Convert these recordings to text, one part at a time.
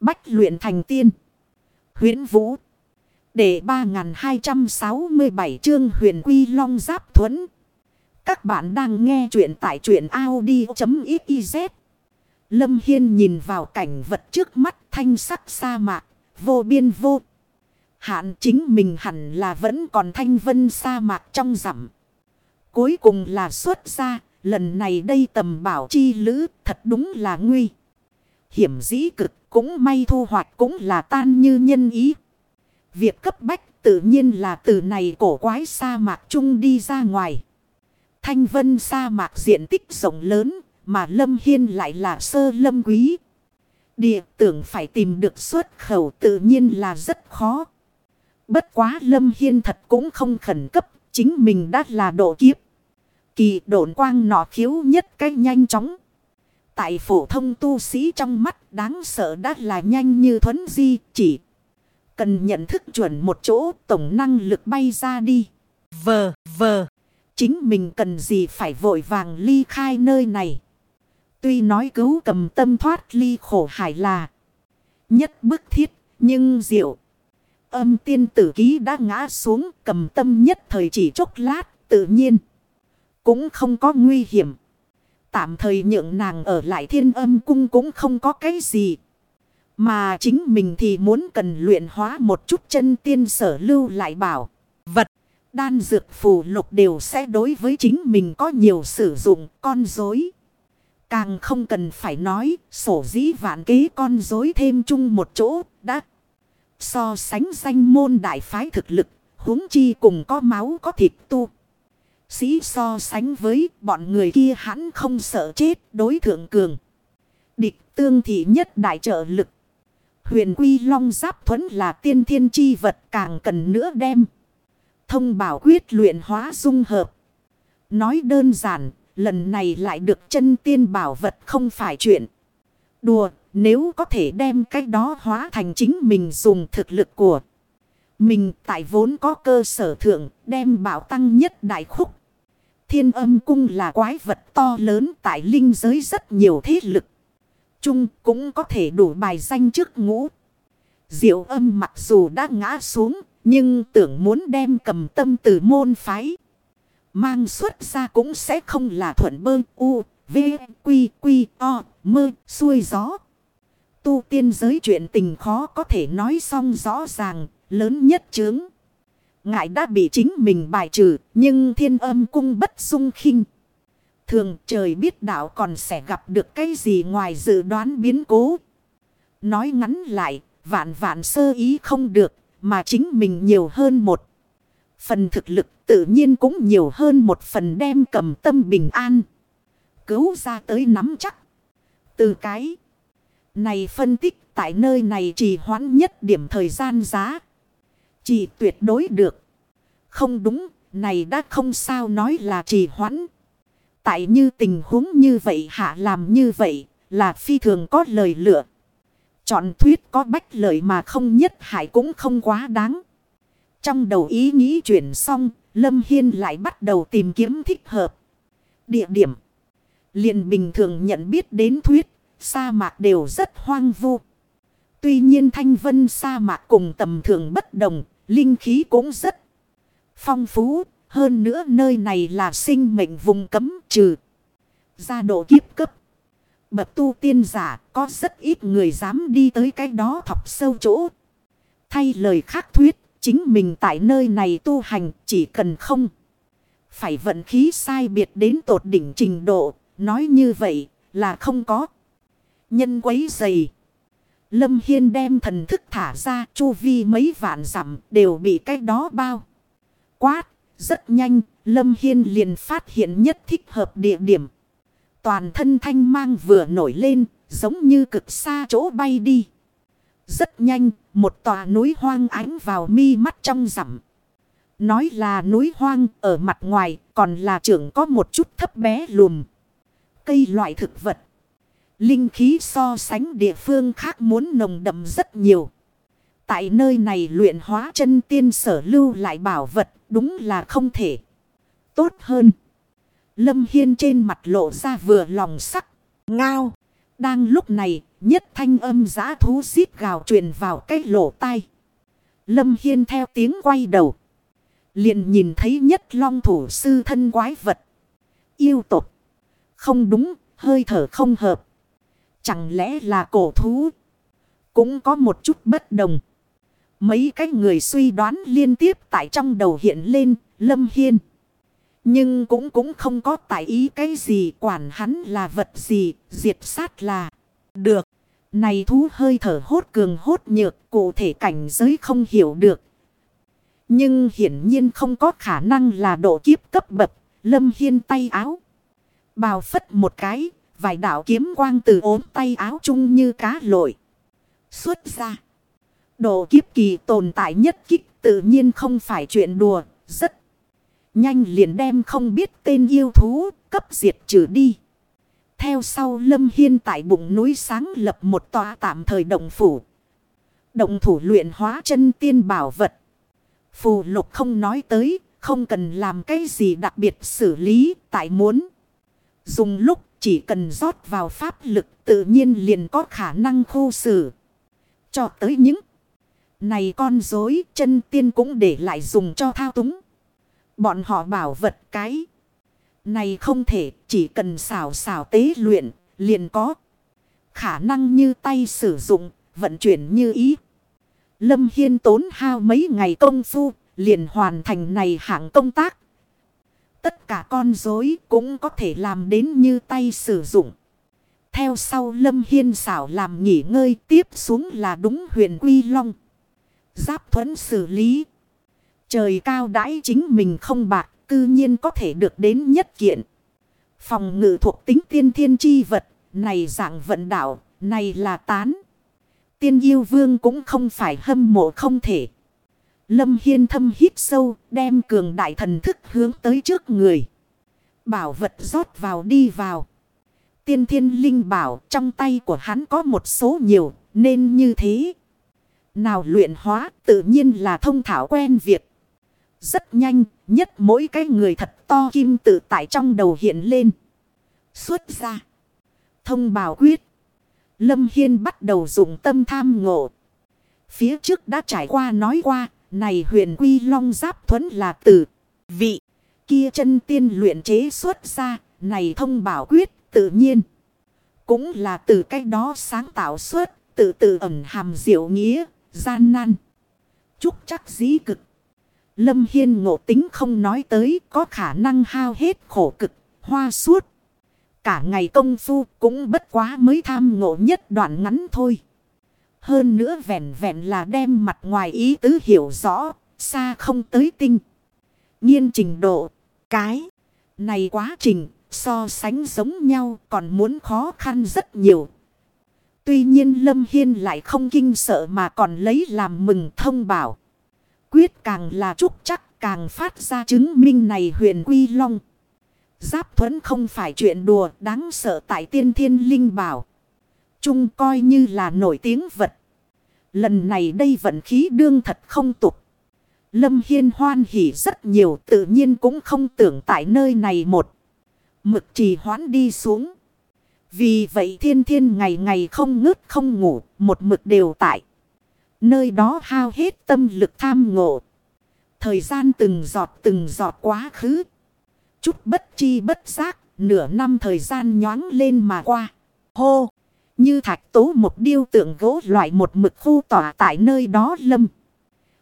Bách luyện thành tiên. huyễn Vũ. Để 3267 chương huyền quy long giáp thuẫn. Các bạn đang nghe truyện tại truyện Audi.xyz. Lâm Hiên nhìn vào cảnh vật trước mắt thanh sắc sa mạc, vô biên vô. Hạn chính mình hẳn là vẫn còn thanh vân sa mạc trong rằm. Cuối cùng là xuất ra, lần này đây tầm bảo chi lữ thật đúng là nguy. Hiểm dĩ cực cũng may thu hoạch cũng là tan như nhân ý. Việc cấp bách tự nhiên là từ này cổ quái sa mạc chung đi ra ngoài. Thanh vân sa mạc diện tích rộng lớn mà lâm hiên lại là sơ lâm quý. Địa tưởng phải tìm được xuất khẩu tự nhiên là rất khó. Bất quá lâm hiên thật cũng không khẩn cấp, chính mình đã là độ kiếp. Kỳ độn quang nọ khiếu nhất cách nhanh chóng. Tại phổ thông tu sĩ trong mắt đáng sợ đã là nhanh như thuấn di chỉ. Cần nhận thức chuẩn một chỗ tổng năng lực bay ra đi. Vờ, vờ. Chính mình cần gì phải vội vàng ly khai nơi này. Tuy nói cứu cầm tâm thoát ly khổ hải là nhất bức thiết, nhưng diệu. Âm tiên tử ký đã ngã xuống cầm tâm nhất thời chỉ chốc lát, tự nhiên. Cũng không có nguy hiểm. Tạm thời nhượng nàng ở lại thiên âm cung cũng không có cái gì. Mà chính mình thì muốn cần luyện hóa một chút chân tiên sở lưu lại bảo. Vật, đan dược phù lục đều sẽ đối với chính mình có nhiều sử dụng con dối. Càng không cần phải nói, sổ dĩ vạn kế con dối thêm chung một chỗ, đã so sánh danh môn đại phái thực lực, huống chi cùng có máu có thịt tu. Sĩ so sánh với bọn người kia hắn không sợ chết đối thượng cường. Địch tương thị nhất đại trợ lực. Huyền quy long giáp thuẫn là tiên thiên chi vật càng cần nữa đem. Thông bảo quyết luyện hóa dung hợp. Nói đơn giản, lần này lại được chân tiên bảo vật không phải chuyện. Đùa, nếu có thể đem cái đó hóa thành chính mình dùng thực lực của mình tại vốn có cơ sở thượng đem bảo tăng nhất đại khúc. Thiên âm cung là quái vật to lớn tại linh giới rất nhiều thế lực. Chung cũng có thể đủ bài danh trước ngũ. Diệu âm mặc dù đã ngã xuống, nhưng tưởng muốn đem cầm tâm từ môn phái. Mang xuất ra cũng sẽ không là thuận bơ u, v, quy, quy, o, mơ, xuôi gió. Tu tiên giới chuyện tình khó có thể nói xong rõ ràng, lớn nhất chướng. Ngại đã bị chính mình bài trừ, nhưng thiên âm cung bất sung khinh. Thường trời biết đạo còn sẽ gặp được cái gì ngoài dự đoán biến cố. Nói ngắn lại, vạn vạn sơ ý không được, mà chính mình nhiều hơn một. Phần thực lực tự nhiên cũng nhiều hơn một phần đem cầm tâm bình an. Cứu ra tới nắm chắc. Từ cái này phân tích tại nơi này chỉ hoãn nhất điểm thời gian giá. Chỉ tuyệt đối được. Không đúng, này đã không sao nói là trì hoãn. Tại như tình huống như vậy hạ làm như vậy là phi thường có lời lựa. Chọn thuyết có bách lợi mà không nhất hại cũng không quá đáng. Trong đầu ý nghĩ chuyển xong, Lâm Hiên lại bắt đầu tìm kiếm thích hợp. Địa điểm. liền bình thường nhận biết đến thuyết, sa mạc đều rất hoang vu. Tuy nhiên thanh vân sa mạc cùng tầm thường bất đồng, linh khí cũng rất phong phú. Hơn nữa nơi này là sinh mệnh vùng cấm trừ. Gia độ kiếp cấp. Bậc tu tiên giả có rất ít người dám đi tới cái đó thọc sâu chỗ. Thay lời khác thuyết, chính mình tại nơi này tu hành chỉ cần không. Phải vận khí sai biệt đến tột đỉnh trình độ, nói như vậy là không có. Nhân quấy dày. Lâm Hiên đem thần thức thả ra chu vi mấy vạn dặm đều bị cái đó bao. Quát, rất nhanh, Lâm Hiên liền phát hiện nhất thích hợp địa điểm. Toàn thân thanh mang vừa nổi lên, giống như cực xa chỗ bay đi. Rất nhanh, một tòa núi hoang ánh vào mi mắt trong rằm. Nói là núi hoang ở mặt ngoài, còn là trưởng có một chút thấp bé lùm. Cây loại thực vật. Linh khí so sánh địa phương khác muốn nồng đậm rất nhiều. Tại nơi này luyện hóa chân tiên sở lưu lại bảo vật đúng là không thể. Tốt hơn. Lâm Hiên trên mặt lộ ra vừa lòng sắc. Ngao. Đang lúc này, nhất thanh âm giã thú xít gào truyền vào cái lỗ tai. Lâm Hiên theo tiếng quay đầu. Liền nhìn thấy nhất long thủ sư thân quái vật. Yêu tục. Không đúng, hơi thở không hợp. Chẳng lẽ là cổ thú? Cũng có một chút bất đồng. Mấy cái người suy đoán liên tiếp tại trong đầu hiện lên, Lâm Hiên. Nhưng cũng cũng không có tại ý cái gì quản hắn là vật gì, diệt sát là được. Này thú hơi thở hốt cường hốt nhược, cụ thể cảnh giới không hiểu được. Nhưng hiển nhiên không có khả năng là độ kiếp cấp bậc, Lâm Hiên tay áo. Bào phất một cái, vài đạo kiếm quang từ ốm tay áo chung như cá lội. Xuất ra. Độ kiếp kỳ tồn tại nhất kích tự nhiên không phải chuyện đùa, rất nhanh liền đem không biết tên yêu thú cấp diệt trừ đi. Theo sau Lâm Hiên tại bụng núi sáng lập một tòa tạm thời động phủ. Động thủ luyện hóa chân tiên bảo vật. Phù lục không nói tới, không cần làm cái gì đặc biệt xử lý, tại muốn. Dùng lúc chỉ cần rót vào pháp lực tự nhiên liền có khả năng khu xử. Cho tới những này con dối chân tiên cũng để lại dùng cho thao túng. Bọn họ bảo vật cái. Này không thể, chỉ cần xảo xảo tế luyện, liền có. Khả năng như tay sử dụng, vận chuyển như ý. Lâm Hiên tốn hao mấy ngày công phu, liền hoàn thành này hạng công tác. Tất cả con dối cũng có thể làm đến như tay sử dụng. Theo sau Lâm Hiên xảo làm nghỉ ngơi tiếp xuống là đúng huyền Quy Long. Giáp thuẫn xử lý. Trời cao đãi chính mình không bạc, cư nhiên có thể được đến nhất kiện. Phòng ngự thuộc tính tiên thiên chi vật, này dạng vận đạo, này là tán. Tiên yêu vương cũng không phải hâm mộ không thể. Lâm Hiên thâm hít sâu, đem cường đại thần thức hướng tới trước người. Bảo vật rót vào đi vào. Tiên thiên linh bảo trong tay của hắn có một số nhiều, nên như thế. Nào luyện hóa tự nhiên là thông thảo quen việc. Rất nhanh, nhất mỗi cái người thật to kim tự tại trong đầu hiện lên. Xuất ra. Thông bảo quyết. Lâm Hiên bắt đầu dùng tâm tham ngộ. Phía trước đã trải qua nói qua, này huyền quy long giáp thuẫn là từ vị. Kia chân tiên luyện chế xuất ra, này thông bảo quyết tự nhiên. Cũng là từ cách đó sáng tạo xuất, tự tự ẩn hàm diệu nghĩa, gian nan. Chúc chắc dĩ cực. Lâm Hiên ngộ tính không nói tới có khả năng hao hết khổ cực, hoa suốt. Cả ngày công phu cũng bất quá mới tham ngộ nhất đoạn ngắn thôi. Hơn nữa vẹn vẹn là đem mặt ngoài ý tứ hiểu rõ, xa không tới tinh. nhiên trình độ, cái này quá trình so sánh giống nhau còn muốn khó khăn rất nhiều. Tuy nhiên Lâm Hiên lại không kinh sợ mà còn lấy làm mừng thông bảo. Quyết càng là trúc chắc càng phát ra chứng minh này huyền quy long. Giáp thuẫn không phải chuyện đùa đáng sợ tại tiên thiên linh bảo. Trung coi như là nổi tiếng vật. Lần này đây vận khí đương thật không tục. Lâm Hiên hoan hỉ rất nhiều tự nhiên cũng không tưởng tại nơi này một. Mực trì hoãn đi xuống. Vì vậy thiên thiên ngày ngày không ngớt không ngủ một mực đều tại. Nơi đó hao hết tâm lực tham ngộ. Thời gian từng giọt từng giọt quá khứ. Chút bất chi bất giác, nửa năm thời gian nhoáng lên mà qua. Hô! Như thạch tố một điêu tượng gỗ loại một mực khu tỏa tại nơi đó lâm.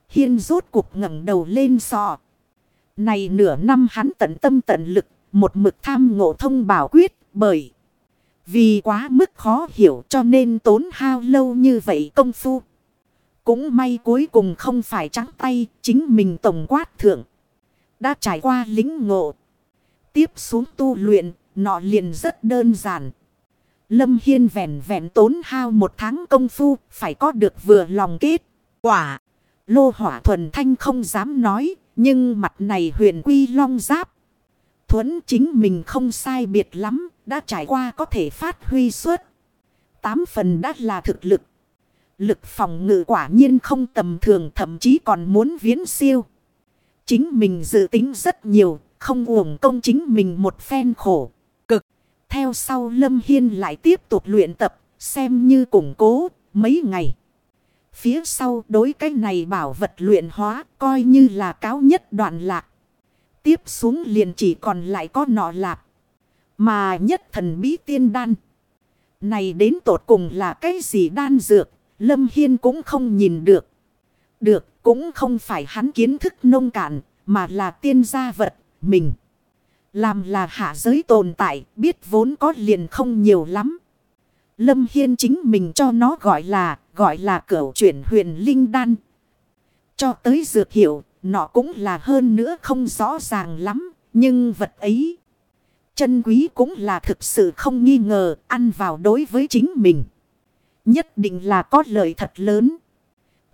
Hiên rốt cuộc ngẩng đầu lên sọ. Này nửa năm hắn tận tâm tận lực, một mực tham ngộ thông bảo quyết bởi. Vì quá mức khó hiểu cho nên tốn hao lâu như vậy công phu. Cũng may cuối cùng không phải trắng tay, chính mình tổng quát thượng. Đã trải qua lính ngộ. Tiếp xuống tu luyện, nọ liền rất đơn giản. Lâm Hiên vẹn vẹn tốn hao một tháng công phu, phải có được vừa lòng kết. Quả, lô hỏa thuần thanh không dám nói, nhưng mặt này huyền quy long giáp. Thuấn chính mình không sai biệt lắm, đã trải qua có thể phát huy suốt. Tám phần đã là thực lực. Lực phòng ngự quả nhiên không tầm thường thậm chí còn muốn viễn siêu. Chính mình dự tính rất nhiều, không uổng công chính mình một phen khổ. Cực, theo sau Lâm Hiên lại tiếp tục luyện tập, xem như củng cố mấy ngày. Phía sau đối cái này bảo vật luyện hóa coi như là cáo nhất đoạn lạc. Tiếp xuống liền chỉ còn lại có nọ lạc, Mà nhất thần bí tiên đan. Này đến tột cùng là cái gì đan dược, Lâm Hiên cũng không nhìn được. Được, cũng không phải hắn kiến thức nông cạn, mà là tiên gia vật, mình. Làm là hạ giới tồn tại, biết vốn có liền không nhiều lắm. Lâm Hiên chính mình cho nó gọi là, gọi là cửu chuyển huyền linh đan. Cho tới dược hiệu, nó cũng là hơn nữa không rõ ràng lắm, nhưng vật ấy. Chân quý cũng là thực sự không nghi ngờ, ăn vào đối với chính mình. Nhất định là có lợi thật lớn.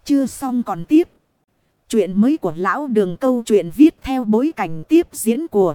Chưa xong còn tiếp. Chuyện mới của lão đường câu chuyện viết theo bối cảnh tiếp diễn của